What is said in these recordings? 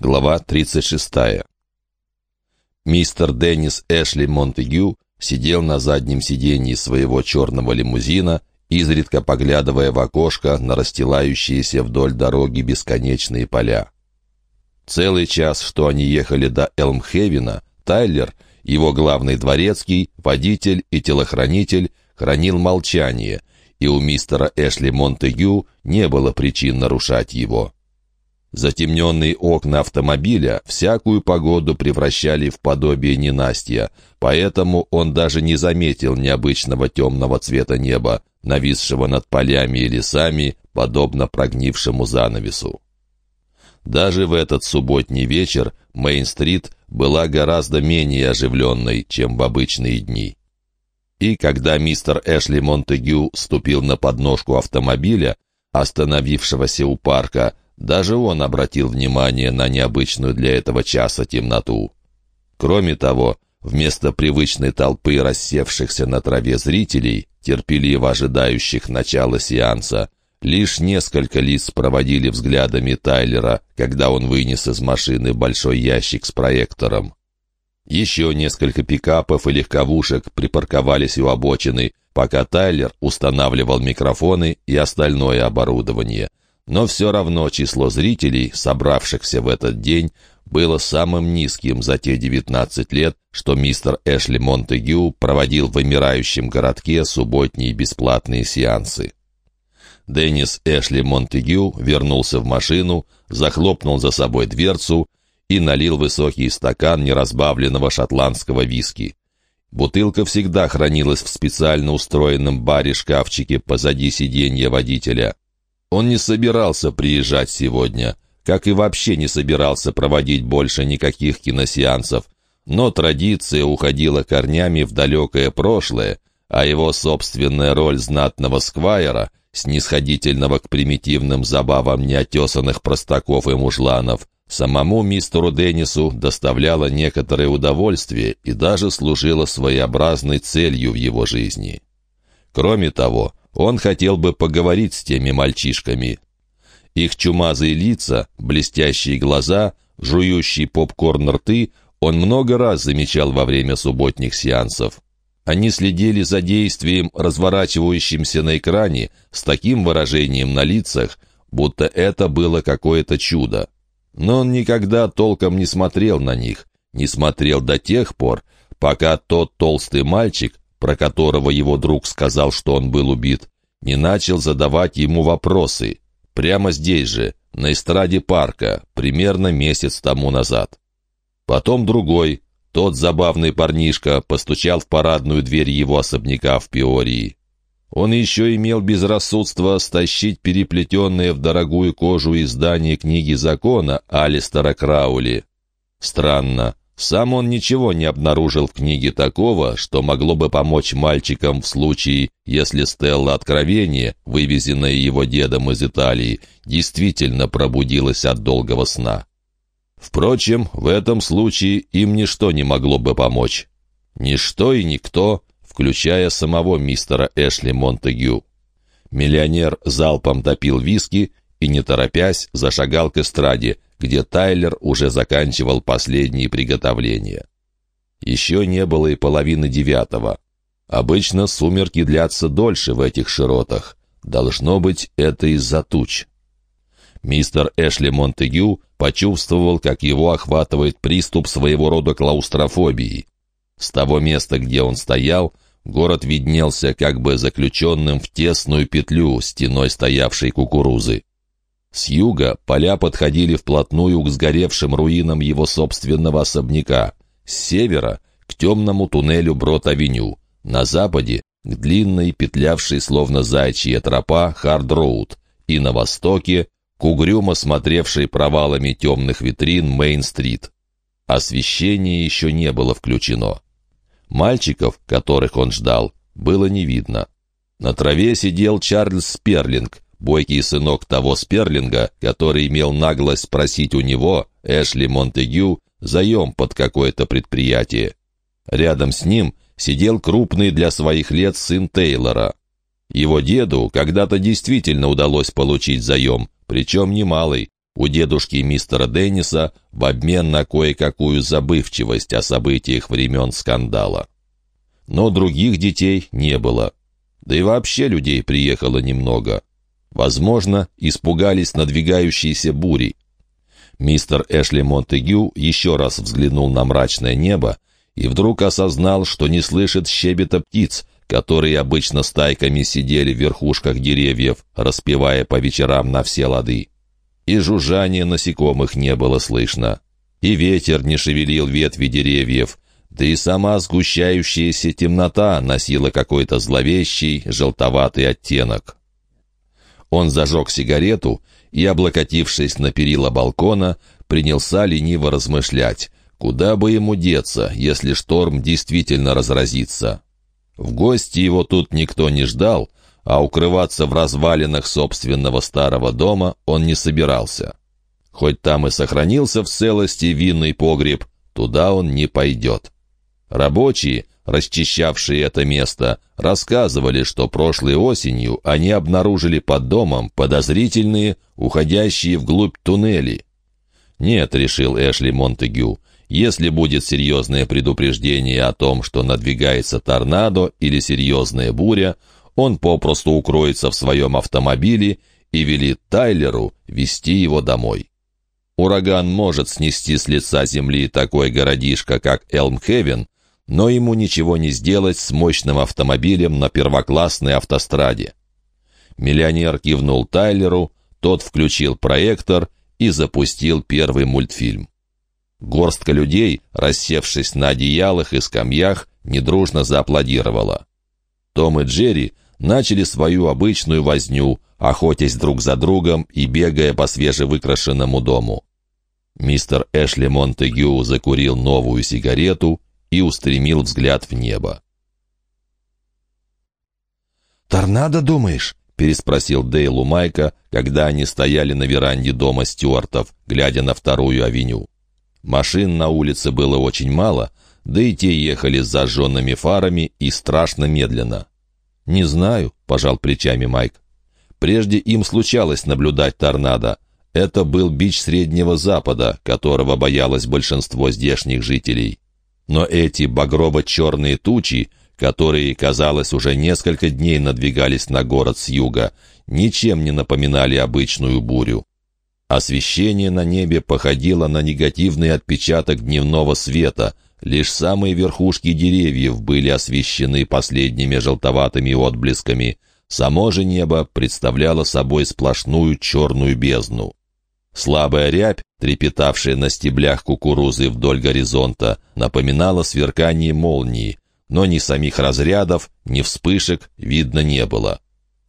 Глава 36. Мистер Деннис Эшли Монтегю сидел на заднем сиденье своего черного лимузина, изредка поглядывая в окошко на расстилающиеся вдоль дороги бесконечные поля. Целый час, что они ехали до Элмхевена, Тайлер, его главный дворецкий, водитель и телохранитель, хранил молчание, и у мистера Эшли Монтегю не было причин нарушать его. Затемненные окна автомобиля всякую погоду превращали в подобие ненастья, поэтому он даже не заметил необычного темного цвета неба, нависшего над полями и лесами, подобно прогнившему занавесу. Даже в этот субботний вечер Мейн-стрит была гораздо менее оживленной, чем в обычные дни. И когда мистер Эшли Монтегю ступил на подножку автомобиля, остановившегося у парка, даже он обратил внимание на необычную для этого часа темноту. Кроме того, вместо привычной толпы рассевшихся на траве зрителей, терпеливо ожидающих начала сеанса, лишь несколько лиц проводили взглядами Тайлера, когда он вынес из машины большой ящик с проектором. Еще несколько пикапов и легковушек припарковались у обочины, пока Тайлер устанавливал микрофоны и остальное оборудование — но все равно число зрителей, собравшихся в этот день, было самым низким за те 19 лет, что мистер Эшли Монтегю проводил в вымирающем городке субботние бесплатные сеансы. Деннис Эшли Монтегю вернулся в машину, захлопнул за собой дверцу и налил высокий стакан неразбавленного шотландского виски. Бутылка всегда хранилась в специально устроенном баре-шкафчике позади сиденья водителя. Он не собирался приезжать сегодня, как и вообще не собирался проводить больше никаких киносеансов, но традиция уходила корнями в далекое прошлое, а его собственная роль знатного сквайра, снисходительного к примитивным забавам неотесанных простаков и мужланов, самому мистеру Деннису доставляла некоторое удовольствие и даже служила своеобразной целью в его жизни. Кроме того, он хотел бы поговорить с теми мальчишками. Их чумазые лица, блестящие глаза, жующие попкорн рты он много раз замечал во время субботних сеансов. Они следили за действием, разворачивающимся на экране, с таким выражением на лицах, будто это было какое-то чудо. Но он никогда толком не смотрел на них, не смотрел до тех пор, пока тот толстый мальчик, про которого его друг сказал, что он был убит, не начал задавать ему вопросы. Прямо здесь же, на эстраде парка, примерно месяц тому назад. Потом другой, тот забавный парнишка, постучал в парадную дверь его особняка в Пиории. Он еще имел безрассудство стащить переплетенные в дорогую кожу издание книги закона Алистера Краули. Странно, сам он ничего не обнаружил в книге такого, что могло бы помочь мальчикам в случае, если Стелла Откровения, вывезенная его дедом из Италии, действительно пробудилась от долгого сна. Впрочем, в этом случае им ничто не могло бы помочь. Ничто и никто, включая самого мистера Эшли Монтегю. Миллионер залпом допил виски и, не торопясь, зашагал к эстраде, где Тайлер уже заканчивал последние приготовления. Еще не было и половины девятого. Обычно сумерки длятся дольше в этих широтах. Должно быть, это из-за туч. Мистер Эшли Монтегю почувствовал, как его охватывает приступ своего рода клаустрофобии. С того места, где он стоял, город виднелся как бы заключенным в тесную петлю стеной стоявшей кукурузы. С юга поля подходили вплотную к сгоревшим руинам его собственного особняка, с севера — к темному туннелю Брод-авеню, на западе — к длинной, петлявшей словно зайчья тропа Хард-роуд, и на востоке — к угрюмо смотревшей провалами темных витрин Мейн-стрит. Освещение еще не было включено. Мальчиков, которых он ждал, было не видно. На траве сидел Чарльз Сперлинг, бойкий сынок того Сперлинга, который имел наглость просить у него, Эшли Монтегю, заем под какое-то предприятие. Рядом с ним сидел крупный для своих лет сын Тейлора. Его деду когда-то действительно удалось получить заем, причем немалый, у дедушки мистера Денниса в обмен на кое-какую забывчивость о событиях времен скандала. Но других детей не было. Да и вообще людей приехало немного. Возможно, испугались надвигающейся бури. Мистер Эшли Монтегю еще раз взглянул на мрачное небо и вдруг осознал, что не слышит щебета птиц, которые обычно стайками сидели в верхушках деревьев, распевая по вечерам на все лады. И жужжания насекомых не было слышно. И ветер не шевелил ветви деревьев, да и сама сгущающаяся темнота носила какой-то зловещий, желтоватый оттенок. Он зажег сигарету и, облокотившись на перила балкона, принялся лениво размышлять, куда бы ему деться, если шторм действительно разразится. В гости его тут никто не ждал, а укрываться в развалинах собственного старого дома он не собирался. Хоть там и сохранился в целости винный погреб, туда он не пойдет. Рабочие, расчищавшие это место, рассказывали, что прошлой осенью они обнаружили под домом подозрительные, уходящие вглубь туннели. «Нет», — решил Эшли Монтегю, — «если будет серьезное предупреждение о том, что надвигается торнадо или серьезная буря, он попросту укроется в своем автомобиле и велит Тайлеру вести его домой. Ураган может снести с лица земли такой городишко, как Элмхевен, но ему ничего не сделать с мощным автомобилем на первоклассной автостраде. Миллионер кивнул Тайлеру, тот включил проектор и запустил первый мультфильм. Горстка людей, рассевшись на одеялах и скамьях, недружно зааплодировала. Том и Джерри начали свою обычную возню, охотясь друг за другом и бегая по свежевыкрашенному дому. Мистер Эшли Монтегю закурил новую сигарету и устремил взгляд в небо. «Торнадо, думаешь?» — переспросил Дейл у Майка, когда они стояли на веранде дома Стюартов, глядя на вторую авеню. Машин на улице было очень мало, да и те ехали с зажженными фарами и страшно медленно. «Не знаю», — пожал плечами Майк. Прежде им случалось наблюдать торнадо. Это был бич Среднего Запада, которого боялось большинство здешних жителей. Но эти багрово-черные тучи, которые, казалось, уже несколько дней надвигались на город с юга, ничем не напоминали обычную бурю. Освещение на небе походило на негативный отпечаток дневного света, лишь самые верхушки деревьев были освещены последними желтоватыми отблесками. Само же небо представляло собой сплошную черную бездну. Слабая рябь, трепетавшая на стеблях кукурузы вдоль горизонта, напоминала сверкание молнии, но ни самих разрядов, ни вспышек видно не было.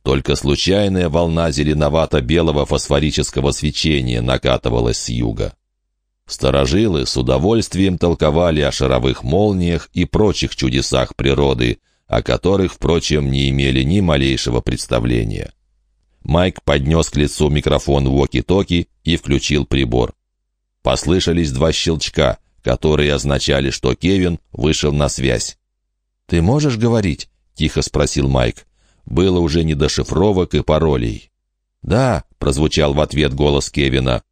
Только случайная волна зеленовато-белого фосфорического свечения накатывалась с юга. Старожилы с удовольствием толковали о шаровых молниях и прочих чудесах природы, о которых, впрочем, не имели ни малейшего представления. Майк поднес к лицу микрофон воки-токи и включил прибор. Послышались два щелчка, которые означали, что Кевин вышел на связь. «Ты можешь говорить?» — тихо спросил Майк. Было уже не до шифровок и паролей. «Да», — прозвучал в ответ голос Кевина.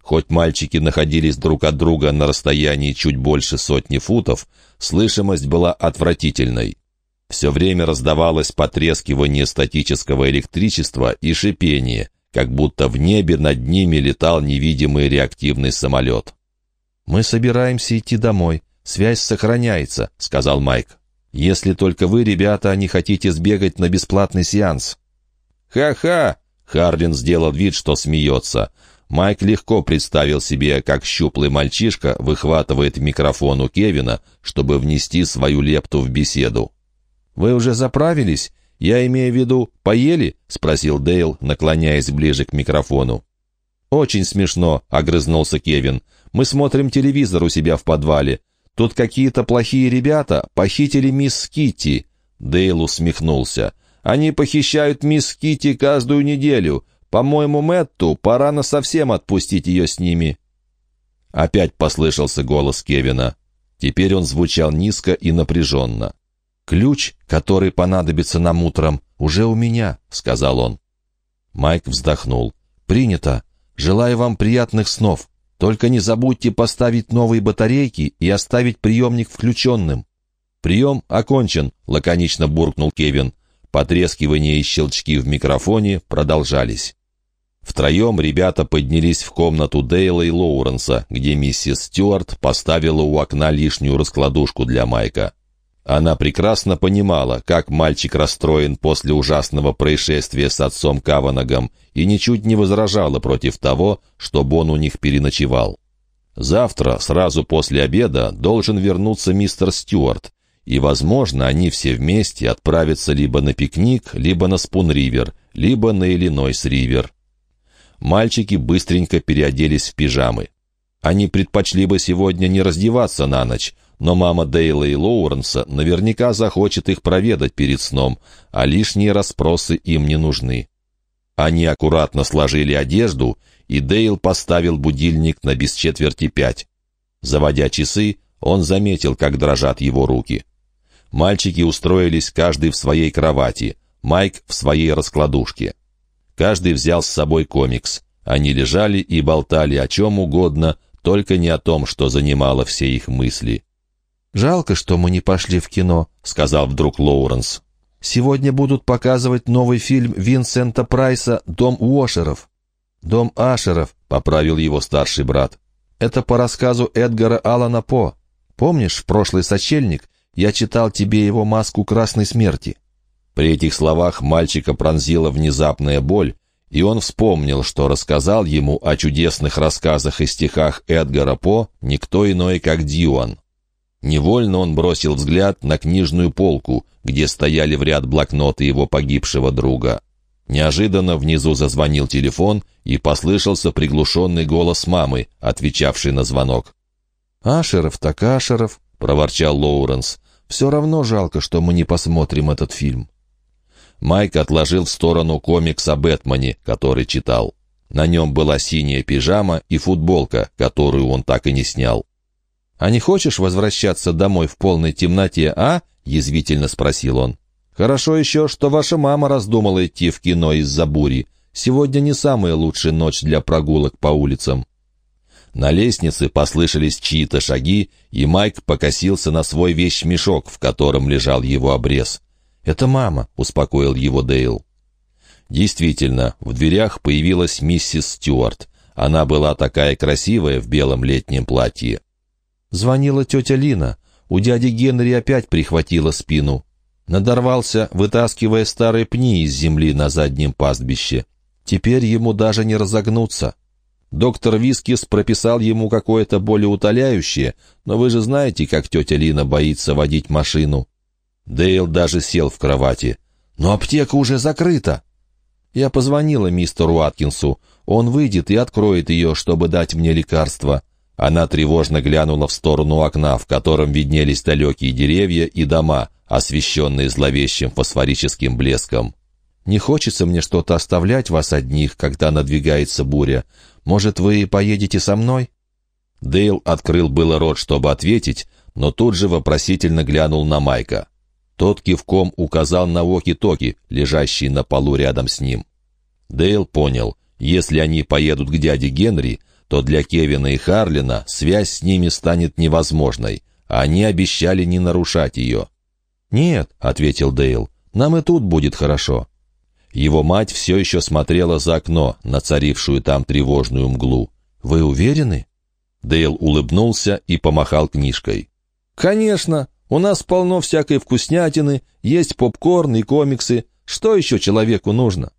Хоть мальчики находились друг от друга на расстоянии чуть больше сотни футов, слышимость была отвратительной. Все время раздавалось потрескивание статического электричества и шипение, как будто в небе над ними летал невидимый реактивный самолет. «Мы собираемся идти домой. Связь сохраняется», — сказал Майк. «Если только вы, ребята, не хотите сбегать на бесплатный сеанс». «Ха-ха!» — Хардин сделал вид, что смеется. Майк легко представил себе, как щуплый мальчишка выхватывает микрофон у Кевина, чтобы внести свою лепту в беседу. «Вы уже заправились? Я имею в виду, поели?» — спросил Дейл, наклоняясь ближе к микрофону. «Очень смешно», — огрызнулся Кевин. «Мы смотрим телевизор у себя в подвале. Тут какие-то плохие ребята похитили мисс Китти». Дейл усмехнулся. «Они похищают мисс Китти каждую неделю. По-моему, Мэтту пора на совсем отпустить ее с ними». Опять послышался голос Кевина. Теперь он звучал низко и напряженно. «Ключ, который понадобится нам утром, уже у меня», — сказал он. Майк вздохнул. «Принято. Желаю вам приятных снов. Только не забудьте поставить новые батарейки и оставить приемник включенным». «Прием окончен», — лаконично буркнул Кевин. Потрескивание и щелчки в микрофоне продолжались. Втроем ребята поднялись в комнату Дейла и Лоуренса, где миссис Стюарт поставила у окна лишнюю раскладушку для Майка. Она прекрасно понимала, как мальчик расстроен после ужасного происшествия с отцом Каванагом и ничуть не возражала против того, чтобы он у них переночевал. Завтра, сразу после обеда, должен вернуться мистер Стюарт, и, возможно, они все вместе отправятся либо на пикник, либо на Спун-Ривер, либо на Иллинойс-Ривер. Мальчики быстренько переоделись в пижамы. Они предпочли бы сегодня не раздеваться на ночь, но мама Дейла и Лоуренса наверняка захочет их проведать перед сном, а лишние расспросы им не нужны. Они аккуратно сложили одежду, и Дейл поставил будильник на без четверти пять. Заводя часы, он заметил, как дрожат его руки. Мальчики устроились каждый в своей кровати, Майк в своей раскладушке. Каждый взял с собой комикс. Они лежали и болтали о чем угодно, только не о том, что занимало все их мысли. «Жалко, что мы не пошли в кино», — сказал вдруг Лоуренс. «Сегодня будут показывать новый фильм Винсента Прайса «Дом Уошеров». «Дом Ашеров», — поправил его старший брат. «Это по рассказу Эдгара Аллана По. Помнишь, в прошлый сочельник я читал тебе его «Маску красной смерти». При этих словах мальчика пронзила внезапная боль, и он вспомнил, что рассказал ему о чудесных рассказах и стихах Эдгара По никто иной, как Дьюан. Невольно он бросил взгляд на книжную полку, где стояли в ряд блокноты его погибшего друга. Неожиданно внизу зазвонил телефон, и послышался приглушенный голос мамы, отвечавший на звонок. «Ашеров так Ашеров», — проворчал Лоуренс. «Все равно жалко, что мы не посмотрим этот фильм». Майк отложил в сторону комикс о Бэтмене, который читал. На нем была синяя пижама и футболка, которую он так и не снял. «А не хочешь возвращаться домой в полной темноте, а?» — язвительно спросил он. «Хорошо еще, что ваша мама раздумала идти в кино из-за бури. Сегодня не самая лучшая ночь для прогулок по улицам». На лестнице послышались чьи-то шаги, и Майк покосился на свой вещмешок, в котором лежал его обрез. «Это мама», — успокоил его Дейл. Действительно, в дверях появилась миссис Стюарт. Она была такая красивая в белом летнем платье. Звонила тетя Лина. У дяди Генри опять прихватила спину. Надорвался, вытаскивая старые пни из земли на заднем пастбище. Теперь ему даже не разогнуться. Доктор Вискис прописал ему какое-то болеутоляющее, но вы же знаете, как тетя Лина боится водить машину. Дейл даже сел в кровати. «Но аптека уже закрыта!» Я позвонила мистеру Аткинсу. Он выйдет и откроет ее, чтобы дать мне лекарство. Она тревожно глянула в сторону окна, в котором виднелись далекие деревья и дома, освещенные зловещим фосфорическим блеском. «Не хочется мне что-то оставлять вас одних, когда надвигается буря. Может, вы поедете со мной?» Дейл открыл было рот, чтобы ответить, но тут же вопросительно глянул на Майка. Тот кивком указал на воки-токи, лежащий на полу рядом с ним. Дейл понял, если они поедут к дяде Генри, то для Кевина и Харлина связь с ними станет невозможной, они обещали не нарушать ее. «Нет», — ответил Дейл, — «нам и тут будет хорошо». Его мать все еще смотрела за окно, на царившую там тревожную мглу. «Вы уверены?» Дейл улыбнулся и помахал книжкой. «Конечно! У нас полно всякой вкуснятины, есть попкорн и комиксы. Что еще человеку нужно?»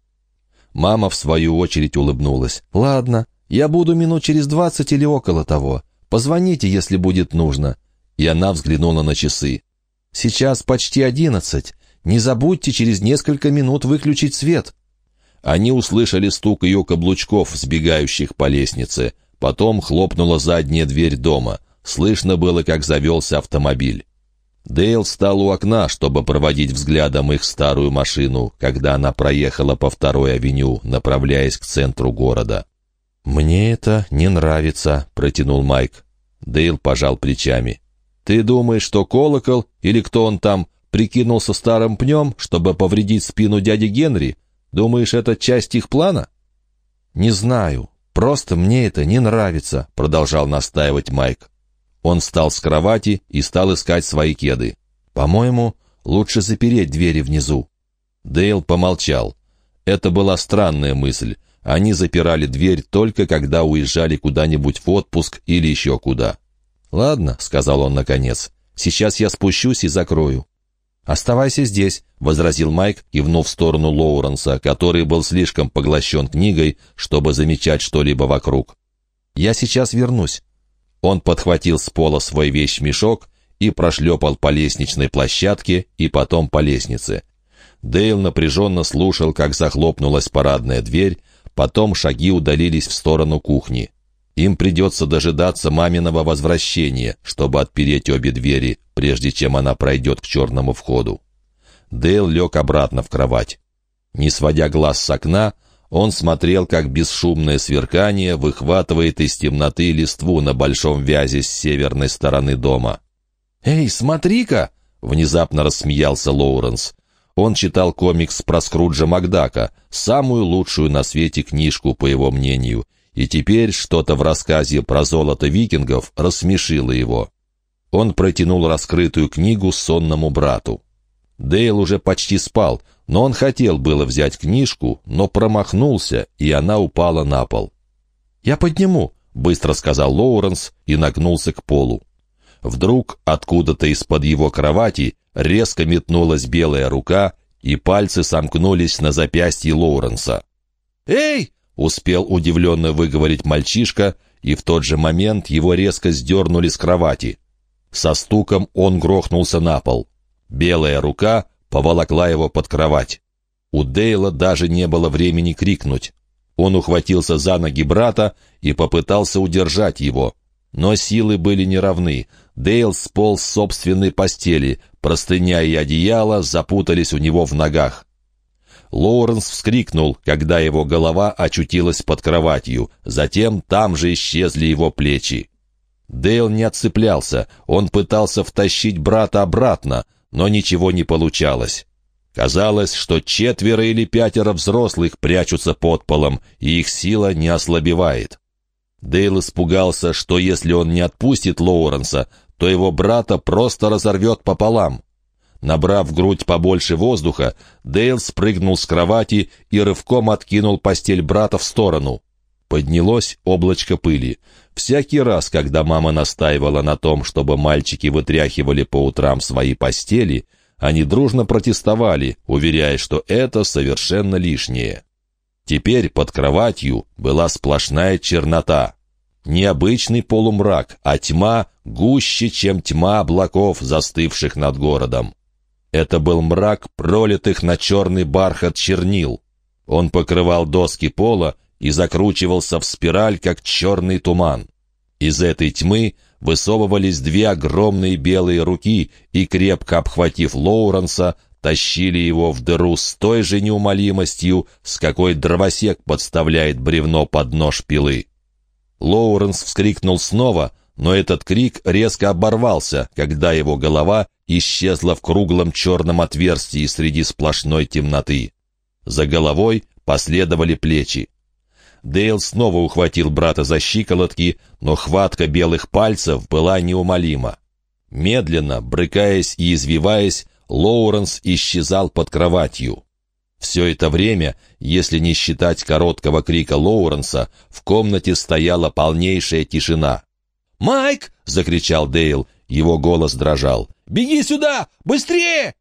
Мама, в свою очередь, улыбнулась. «Ладно, я буду минут через двадцать или около того. Позвоните, если будет нужно». И она взглянула на часы. «Сейчас почти одиннадцать. Не забудьте через несколько минут выключить свет». Они услышали стук ее каблучков, сбегающих по лестнице. Потом хлопнула задняя дверь дома. Слышно было, как завелся автомобиль. Дейл встал у окна, чтобы проводить взглядом их старую машину, когда она проехала по второй авеню, направляясь к центру города. «Мне это не нравится», — протянул Майк. Дейл пожал плечами. «Ты думаешь, что колокол или кто он там прикинулся старым пнем, чтобы повредить спину дяди Генри? Думаешь, это часть их плана?» «Не знаю. «Просто мне это не нравится», — продолжал настаивать Майк. Он встал с кровати и стал искать свои кеды. «По-моему, лучше запереть двери внизу». Дейл помолчал. Это была странная мысль. Они запирали дверь только когда уезжали куда-нибудь в отпуск или еще куда. «Ладно», — сказал он наконец, — «сейчас я спущусь и закрою». «Оставайся здесь», — возразил Майк, кивнув в сторону Лоуренса, который был слишком поглощен книгой, чтобы замечать что-либо вокруг. «Я сейчас вернусь». Он подхватил с пола свой вещмешок и прошлепал по лестничной площадке и потом по лестнице. Дейл напряженно слушал, как захлопнулась парадная дверь, потом шаги удалились в сторону кухни. Им придется дожидаться маминого возвращения, чтобы отпереть обе двери, прежде чем она пройдет к черному входу. Дейл лег обратно в кровать. Не сводя глаз с окна, он смотрел, как бесшумное сверкание выхватывает из темноты листву на большом вязе с северной стороны дома. «Эй, смотри-ка!» — внезапно рассмеялся Лоуренс. Он читал комикс про Скруджа Макдака, самую лучшую на свете книжку, по его мнению, и теперь что-то в рассказе про золото викингов рассмешило его. Он протянул раскрытую книгу сонному брату. Дейл уже почти спал, но он хотел было взять книжку, но промахнулся, и она упала на пол. «Я подниму», — быстро сказал Лоуренс и нагнулся к полу. Вдруг откуда-то из-под его кровати резко метнулась белая рука, и пальцы сомкнулись на запястье Лоуренса. «Эй!» — успел удивленно выговорить мальчишка, и в тот же момент его резко сдернули с кровати. Со стуком он грохнулся на пол. Белая рука поволокла его под кровать. У Дейла даже не было времени крикнуть. Он ухватился за ноги брата и попытался удержать его. Но силы были неравны. Дейл сполз с собственной постели, простыня и одеяло запутались у него в ногах. Лоуренс вскрикнул, когда его голова очутилась под кроватью, затем там же исчезли его плечи. Дейл не отцеплялся, он пытался втащить брата обратно, но ничего не получалось. Казалось, что четверо или пятеро взрослых прячутся под полом, и их сила не ослабевает. Дейл испугался, что если он не отпустит Лоуренса, то его брата просто разорвет пополам. Набрав в грудь побольше воздуха, Дейл спрыгнул с кровати и рывком откинул постель брата в сторону. Поднялось облачко пыли. Всякий раз, когда мама настаивала на том, чтобы мальчики вытряхивали по утрам свои постели, они дружно протестовали, уверяя, что это совершенно лишнее. Теперь под кроватью была сплошная чернота. Необычный полумрак, а тьма гуще, чем тьма облаков, застывших над городом. Это был мрак пролитых на черный бархат чернил. Он покрывал доски пола и закручивался в спираль, как черный туман. Из этой тьмы высовывались две огромные белые руки и, крепко обхватив Лоуренса, тащили его в дыру с той же неумолимостью, с какой дровосек подставляет бревно под нож пилы. Лоуренс вскрикнул снова, но этот крик резко оборвался, когда его голова исчезла в круглом черном отверстии среди сплошной темноты. За головой последовали плечи. Дейл снова ухватил брата за щиколотки, но хватка белых пальцев была неумолима. Медленно, брыкаясь и извиваясь, Лоуренс исчезал под кроватью. Все это время, если не считать короткого крика Лоуренса, в комнате стояла полнейшая тишина. «Майк!» — закричал Дейл. Его голос дрожал. «Беги сюда! Быстрее!»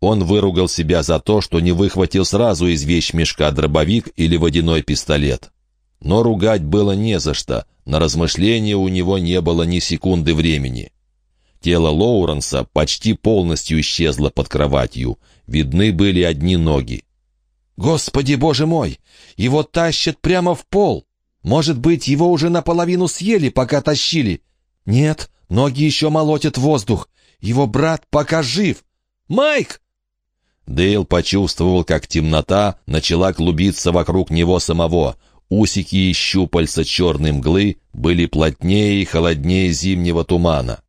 Он выругал себя за то, что не выхватил сразу из вещмешка дробовик или водяной пистолет. Но ругать было не за что, на размышления у него не было ни секунды времени. Тело Лоуренса почти полностью исчезло под кроватью, видны были одни ноги. «Господи, боже мой! Его тащат прямо в пол! Может быть, его уже наполовину съели, пока тащили? Нет, ноги еще молотят воздух. Его брат пока жив. Майк!» Дейл почувствовал, как темнота начала клубиться вокруг него самого. Усики и щупальца черной мглы были плотнее и холоднее зимнего тумана.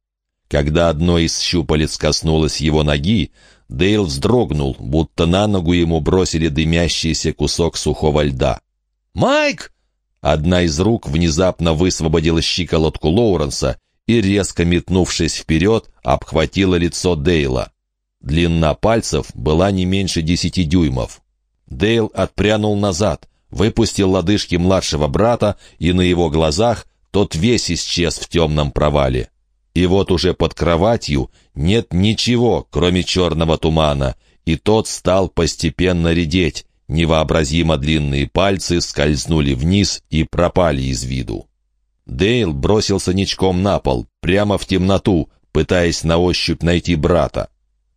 Когда одно из щупалец коснулось его ноги, Дейл вздрогнул, будто на ногу ему бросили дымящийся кусок сухого льда. «Майк!» Одна из рук внезапно высвободила щиколотку Лоуренса и, резко метнувшись вперед, обхватила лицо Дейла. Длина пальцев была не меньше десяти дюймов. Дейл отпрянул назад, выпустил лодыжки младшего брата, и на его глазах тот весь исчез в темном провале. И вот уже под кроватью нет ничего, кроме черного тумана, и тот стал постепенно редеть, невообразимо длинные пальцы скользнули вниз и пропали из виду. Дейл бросился ничком на пол, прямо в темноту, пытаясь на ощупь найти брата.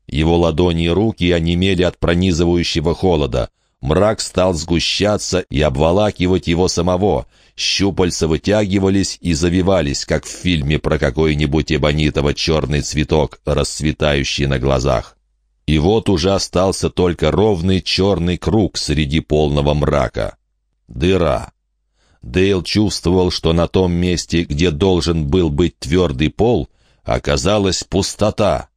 Его ладони и руки онемели от пронизывающего холода. Мрак стал сгущаться и обволакивать его самого. Щупальца вытягивались и завивались, как в фильме про какой-нибудь эбонитово-черный цветок, расцветающий на глазах. И вот уже остался только ровный черный круг среди полного мрака. Дыра. Дейл чувствовал, что на том месте, где должен был быть твердый пол, оказалась пустота.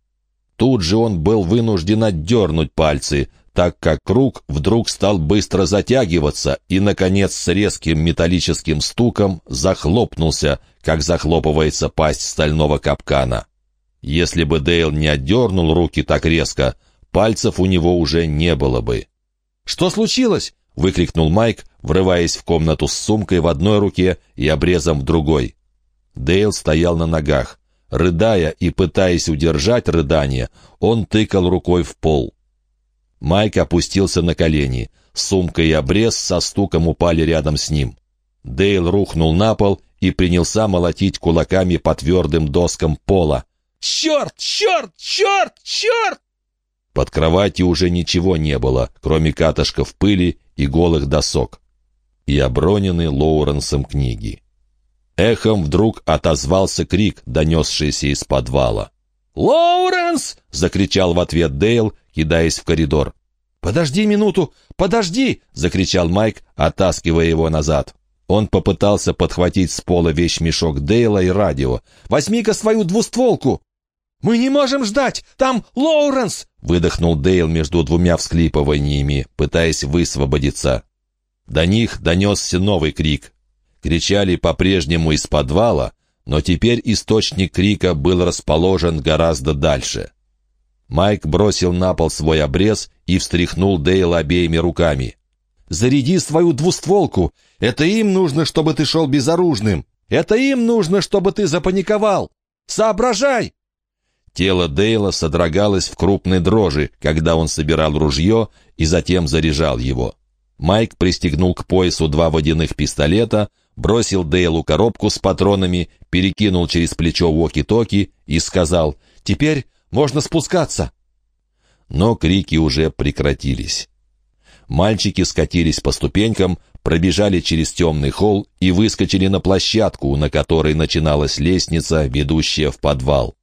Тут же он был вынужден отдернуть пальцы, так как круг вдруг стал быстро затягиваться и, наконец, с резким металлическим стуком захлопнулся, как захлопывается пасть стального капкана. Если бы Дейл не отдернул руки так резко, пальцев у него уже не было бы. «Что случилось?» — выкрикнул Майк, врываясь в комнату с сумкой в одной руке и обрезом в другой. Дейл стоял на ногах. Рыдая и пытаясь удержать рыдание, он тыкал рукой в пол. Майк опустился на колени. Сумка и обрез со стуком упали рядом с ним. Дейл рухнул на пол и принялся молотить кулаками по твердым доскам пола. «Черт! Черт! Черт! Черт!» Под кроватью уже ничего не было, кроме катышков пыли и голых досок. И обронены Лоуренсом книги. Эхом вдруг отозвался крик, донесшийся из подвала. «Лоуренс!» — закричал в ответ Дейл, кидаясь в коридор. «Подожди минуту! Подожди!» — закричал Майк, оттаскивая его назад. Он попытался подхватить с пола вещмешок Дейла и радио. «Возьми-ка свою двустволку!» «Мы не можем ждать! Там Лоуренс!» — выдохнул Дейл между двумя всклипываниями, пытаясь высвободиться. До них донесся новый крик кричали по-прежнему из подвала, но теперь источник крика был расположен гораздо дальше. Майк бросил на пол свой обрез и встряхнул Дейла обеими руками. «Заряди свою двустволку! Это им нужно, чтобы ты шел безоружным! Это им нужно, чтобы ты запаниковал! Соображай!» Тело Дейла содрогалось в крупной дрожи, когда он собирал ружье и затем заряжал его. Майк пристегнул к поясу два водяных пистолета, бросил Дейлу коробку с патронами, перекинул через плечо воки-токи и сказал «Теперь можно спускаться». Но крики уже прекратились. Мальчики скатились по ступенькам, пробежали через темный холл и выскочили на площадку, на которой начиналась лестница, ведущая в подвал.